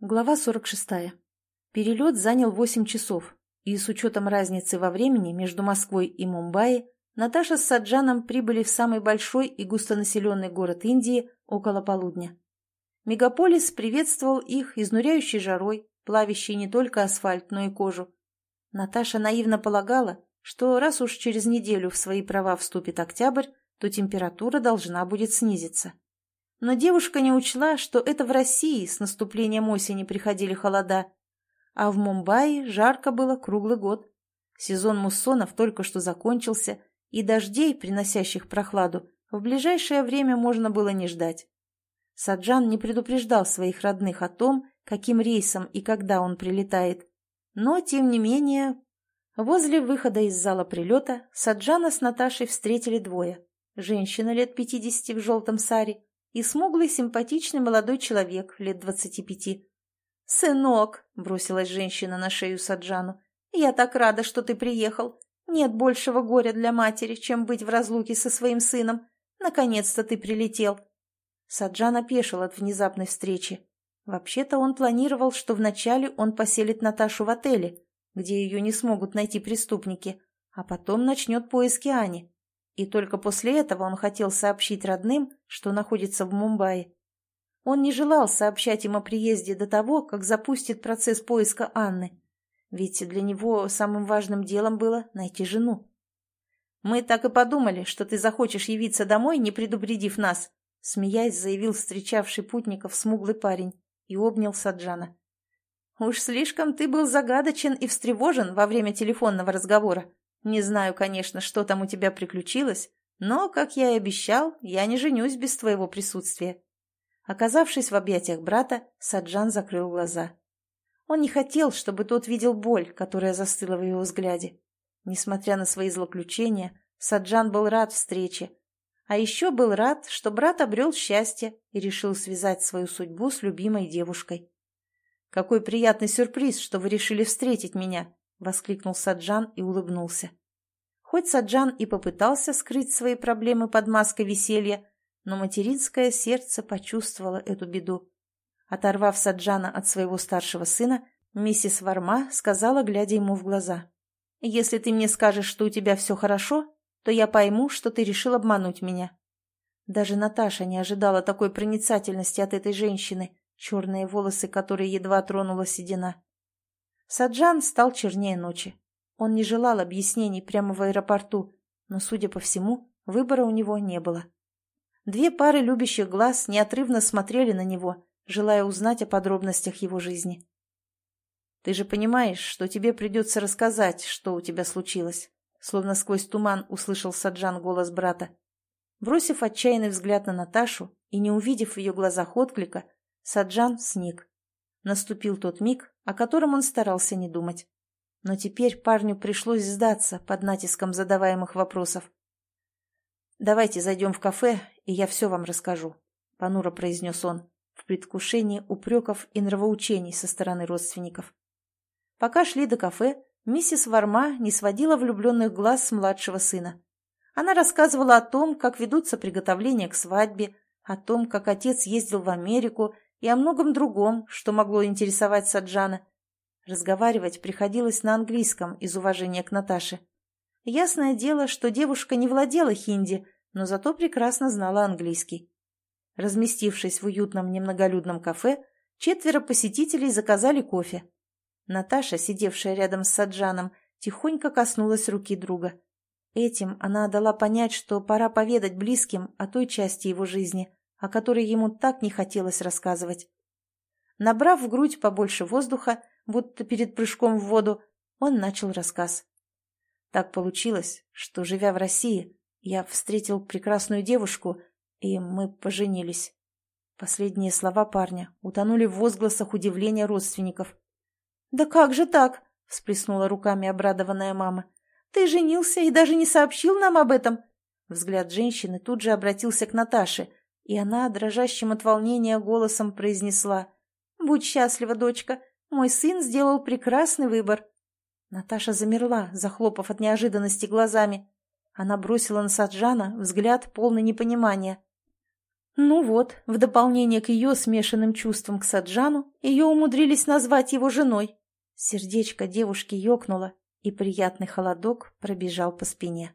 Глава 46. Перелет занял 8 часов, и с учетом разницы во времени между Москвой и Мумбаи, Наташа с Саджаном прибыли в самый большой и густонаселенный город Индии около полудня. Мегаполис приветствовал их изнуряющей жарой, плавящей не только асфальт, но и кожу. Наташа наивно полагала, что раз уж через неделю в свои права вступит октябрь, то температура должна будет снизиться. Но девушка не учла, что это в России с наступлением осени приходили холода, а в Мумбаи жарко было круглый год. Сезон муссонов только что закончился, и дождей, приносящих прохладу, в ближайшее время можно было не ждать. Саджан не предупреждал своих родных о том, каким рейсом и когда он прилетает. Но, тем не менее, возле выхода из зала прилета Саджана с Наташей встретили двое. Женщина лет пятидесяти в желтом саре и смуглый симпатичный молодой человек лет двадцати пяти. «Сынок!» — бросилась женщина на шею Саджану. «Я так рада, что ты приехал. Нет большего горя для матери, чем быть в разлуке со своим сыном. Наконец-то ты прилетел!» Саджан опешил от внезапной встречи. Вообще-то он планировал, что вначале он поселит Наташу в отеле, где ее не смогут найти преступники, а потом начнет поиски Ани и только после этого он хотел сообщить родным, что находится в Мумбаи. Он не желал сообщать им о приезде до того, как запустит процесс поиска Анны, ведь для него самым важным делом было найти жену. «Мы так и подумали, что ты захочешь явиться домой, не предупредив нас», смеясь, заявил встречавший путников смуглый парень и обнял Саджана. «Уж слишком ты был загадочен и встревожен во время телефонного разговора. Не знаю, конечно, что там у тебя приключилось, но, как я и обещал, я не женюсь без твоего присутствия». Оказавшись в объятиях брата, Саджан закрыл глаза. Он не хотел, чтобы тот видел боль, которая застыла в его взгляде. Несмотря на свои злоключения, Саджан был рад встрече. А еще был рад, что брат обрел счастье и решил связать свою судьбу с любимой девушкой. «Какой приятный сюрприз, что вы решили встретить меня!» — воскликнул Саджан и улыбнулся. Хоть Саджан и попытался скрыть свои проблемы под маской веселья, но материнское сердце почувствовало эту беду. Оторвав Саджана от своего старшего сына, миссис Варма сказала, глядя ему в глаза. «Если ты мне скажешь, что у тебя все хорошо, то я пойму, что ты решил обмануть меня». Даже Наташа не ожидала такой проницательности от этой женщины, черные волосы которой едва тронула седина. Саджан стал чернее ночи. Он не желал объяснений прямо в аэропорту, но, судя по всему, выбора у него не было. Две пары любящих глаз неотрывно смотрели на него, желая узнать о подробностях его жизни. «Ты же понимаешь, что тебе придется рассказать, что у тебя случилось», словно сквозь туман услышал Саджан голос брата. Бросив отчаянный взгляд на Наташу и не увидев в ее глазах отклика, Саджан сник. Наступил тот миг, о котором он старался не думать. Но теперь парню пришлось сдаться под натиском задаваемых вопросов. «Давайте зайдем в кафе, и я все вам расскажу», — понуро произнес он, в предвкушении упреков и нравоучений со стороны родственников. Пока шли до кафе, миссис Варма не сводила влюбленных глаз с младшего сына. Она рассказывала о том, как ведутся приготовления к свадьбе, о том, как отец ездил в Америку и о многом другом, что могло интересовать Саджана. Разговаривать приходилось на английском из уважения к Наташе. Ясное дело, что девушка не владела хинди, но зато прекрасно знала английский. Разместившись в уютном немноголюдном кафе, четверо посетителей заказали кофе. Наташа, сидевшая рядом с Саджаном, тихонько коснулась руки друга. Этим она дала понять, что пора поведать близким о той части его жизни, о которой ему так не хотелось рассказывать. Набрав в грудь побольше воздуха, будто перед прыжком в воду, он начал рассказ. Так получилось, что, живя в России, я встретил прекрасную девушку, и мы поженились. Последние слова парня утонули в возгласах удивления родственников. «Да как же так?» — всплеснула руками обрадованная мама. «Ты женился и даже не сообщил нам об этом?» Взгляд женщины тут же обратился к Наташе, и она, дрожащим от волнения голосом, произнесла «Будь счастлива, дочка, мой сын сделал прекрасный выбор». Наташа замерла, захлопав от неожиданности глазами. Она бросила на Саджана взгляд полный непонимания. Ну вот, в дополнение к ее смешанным чувствам к Саджану, ее умудрились назвать его женой. Сердечко девушки ёкнуло, и приятный холодок пробежал по спине.